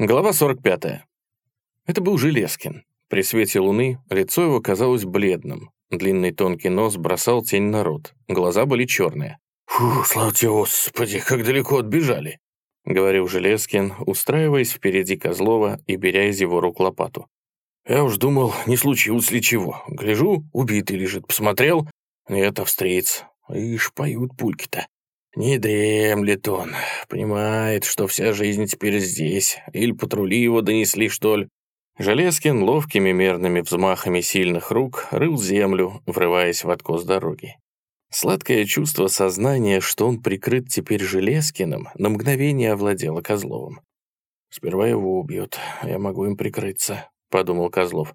Глава 45. Это был Железкин. При свете луны лицо его казалось бледным. Длинный тонкий нос бросал тень на рот. Глаза были черные. «Фу, слава тебе, Господи, как далеко отбежали!» — говорил Железкин, устраиваясь впереди Козлова и беря из его рук лопату. «Я уж думал, не случилось ли чего. Гляжу, убитый лежит, посмотрел. Нет, австриец. Ишь, поют пульки-то. Не дремлет он, понимает, что вся жизнь теперь здесь. Или патрули его донесли, что ли. Железкин ловкими мерными взмахами сильных рук рыл землю, врываясь в откос дороги. Сладкое чувство сознания, что он прикрыт теперь Железкиным, на мгновение овладело Козловым. «Сперва его убьют, а я могу им прикрыться», — подумал Козлов.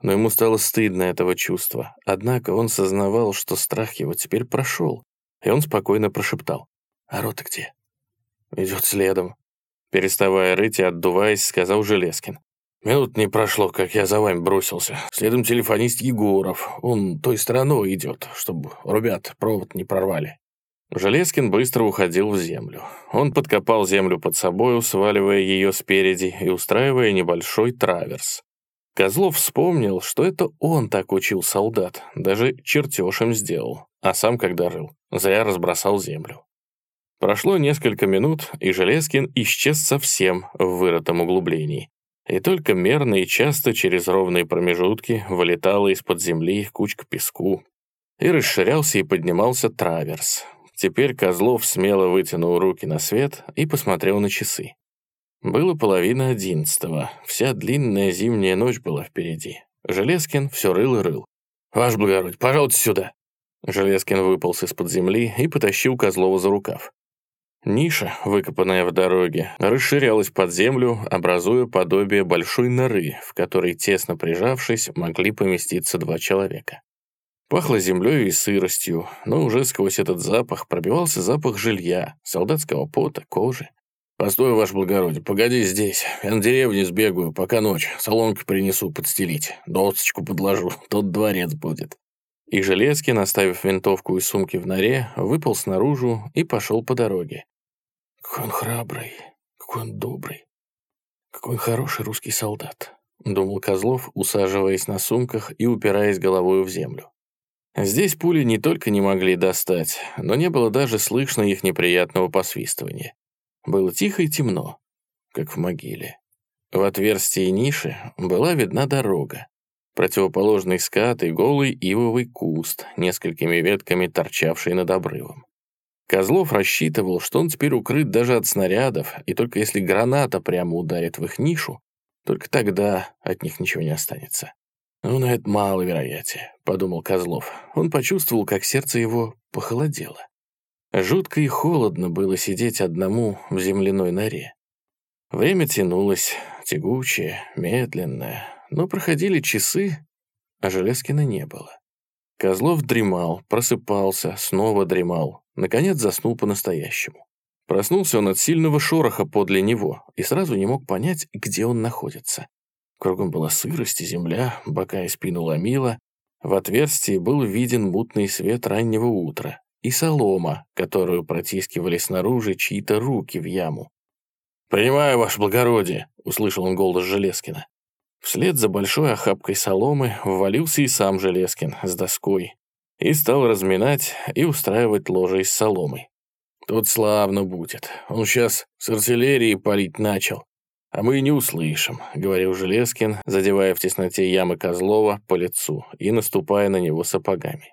Но ему стало стыдно этого чувства, однако он сознавал, что страх его теперь прошел, и он спокойно прошептал. «А рота где?» «Идет следом». Переставая рыть и отдуваясь, сказал Железкин. «Минут не прошло, как я за вами бросился. Следом телефонист Егоров. Он той стороной идет, чтобы ребят провод не прорвали». Железкин быстро уходил в землю. Он подкопал землю под собою, сваливая ее спереди и устраивая небольшой траверс. Козлов вспомнил, что это он так учил солдат, даже чертеж им сделал, а сам, когда рыл, зря разбросал землю. Прошло несколько минут, и Железкин исчез совсем в вырытом углублении. И только мерно и часто через ровные промежутки вылетала из-под земли кучка песку, и расширялся и поднимался траверс. Теперь Козлов смело вытянул руки на свет и посмотрел на часы. Было половина одиннадцатого, вся длинная зимняя ночь была впереди. Железкин все рыл и рыл. «Ваш благородие, пожалуйте сюда!» Железкин выполз из-под земли и потащил Козлова за рукав. Ниша, выкопанная в дороге, расширялась под землю, образуя подобие большой норы, в которой, тесно прижавшись, могли поместиться два человека. Пахло землей и сыростью, но уже сквозь этот запах пробивался запах жилья, солдатского пота, кожи. «Постой, ваше благородие, погоди здесь. Я на деревне сбегаю, пока ночь. Соломки принесу подстелить. Досочку подложу, тот дворец будет». И Железкин, оставив винтовку и сумки в норе, выпал снаружи и пошел по дороге. «Какой он храбрый, какой он добрый, какой он хороший русский солдат», — думал Козлов, усаживаясь на сумках и упираясь головой в землю. Здесь пули не только не могли достать, но не было даже слышно их неприятного посвистывания. Было тихо и темно, как в могиле. В отверстии ниши была видна дорога. Противоположный скат и голый ивовый куст, несколькими ветками торчавший над обрывом. Козлов рассчитывал, что он теперь укрыт даже от снарядов, и только если граната прямо ударит в их нишу, только тогда от них ничего не останется. «Ну, на это мало вероятия», — подумал Козлов. Он почувствовал, как сердце его похолодело. Жутко и холодно было сидеть одному в земляной норе. Время тянулось, тягучее, медленное, но проходили часы, а Железкина не было. Козлов дремал, просыпался, снова дремал, наконец заснул по-настоящему. Проснулся он от сильного шороха подле него и сразу не мог понять, где он находится. Кругом была сырость и земля, бока и спину ломила. В отверстии был виден мутный свет раннего утра и солома, которую протискивали снаружи чьи-то руки в яму. «Принимаю, ваше благородие», — услышал он голос Железкина. Вслед за большой охапкой соломы ввалился и сам Железкин с доской и стал разминать и устраивать ложе из соломы. «Тут славно будет. Он сейчас с артиллерии палить начал, а мы не услышим», — говорил Железкин, задевая в тесноте ямы Козлова по лицу и наступая на него сапогами.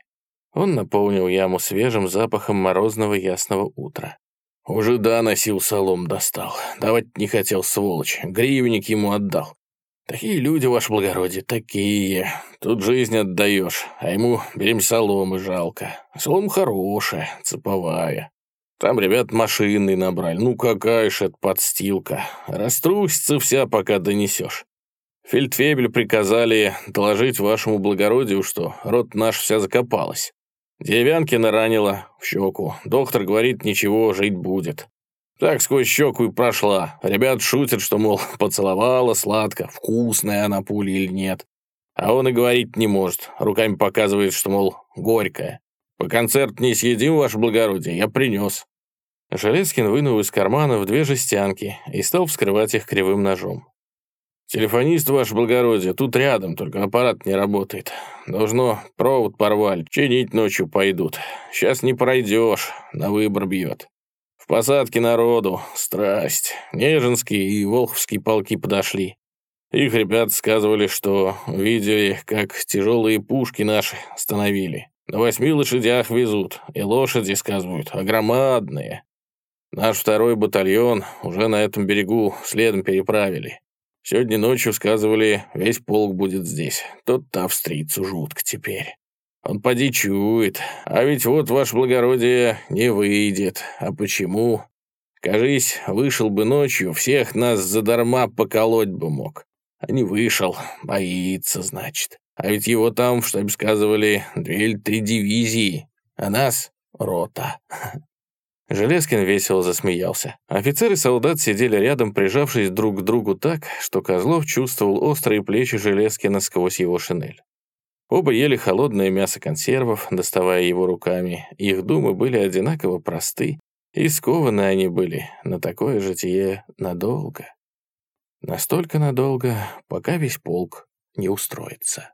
Он наполнил яму свежим запахом морозного ясного утра. «Уже да, носил солом достал. Давать не хотел, сволочь. Гривенник ему отдал. Такие люди, ваше благородие, такие. Тут жизнь отдаешь, а ему берем соломы жалко. Солома хорошая, цеповая. Там ребят машинный набрали. Ну какая ж это подстилка. Раструсится вся, пока донесешь. Фельдфебель приказали доложить вашему благородию, что рот наш вся закопалась. Деревянкина ранила в щеку. Доктор говорит, ничего, жить будет. Так сквозь щеку и прошла. Ребят шутят, что, мол, поцеловала сладко, вкусная она пуля или нет. А он и говорить не может. Руками показывает, что, мол, горькая. По концерт не съедим, ваше благородие, я принес. Железкин вынул из кармана в две жестянки и стал вскрывать их кривым ножом. «Телефонист, ваше благородие, тут рядом, только аппарат не работает. Должно, провод порвали, чинить ночью пойдут. Сейчас не пройдешь, на выбор бьет. В посадке народу, страсть. Нежинские и Волховские полки подошли. Их ребята сказывали, что видели, как тяжелые пушки наши остановили. На восьми лошадях везут, и лошади, сказывают, огромадные. Наш второй батальон уже на этом берегу следом переправили. Сегодня ночью сказывали, весь полк будет здесь. Тот-то австрийцу жутко теперь. Он поди чует. А ведь вот, ваше благородие, не выйдет. А почему? Кажись, вышел бы ночью, всех нас задарма поколоть бы мог. А не вышел, боится, значит. А ведь его там, что сказывали, две или три дивизии, а нас — рота. Железкин весело засмеялся. Офицер и солдат сидели рядом, прижавшись друг к другу так, что Козлов чувствовал острые плечи Железкина сквозь его шинель. Оба ели холодное мясо консервов, доставая его руками. Их думы были одинаково просты, и скованы они были на такое житие надолго. Настолько надолго, пока весь полк не устроится.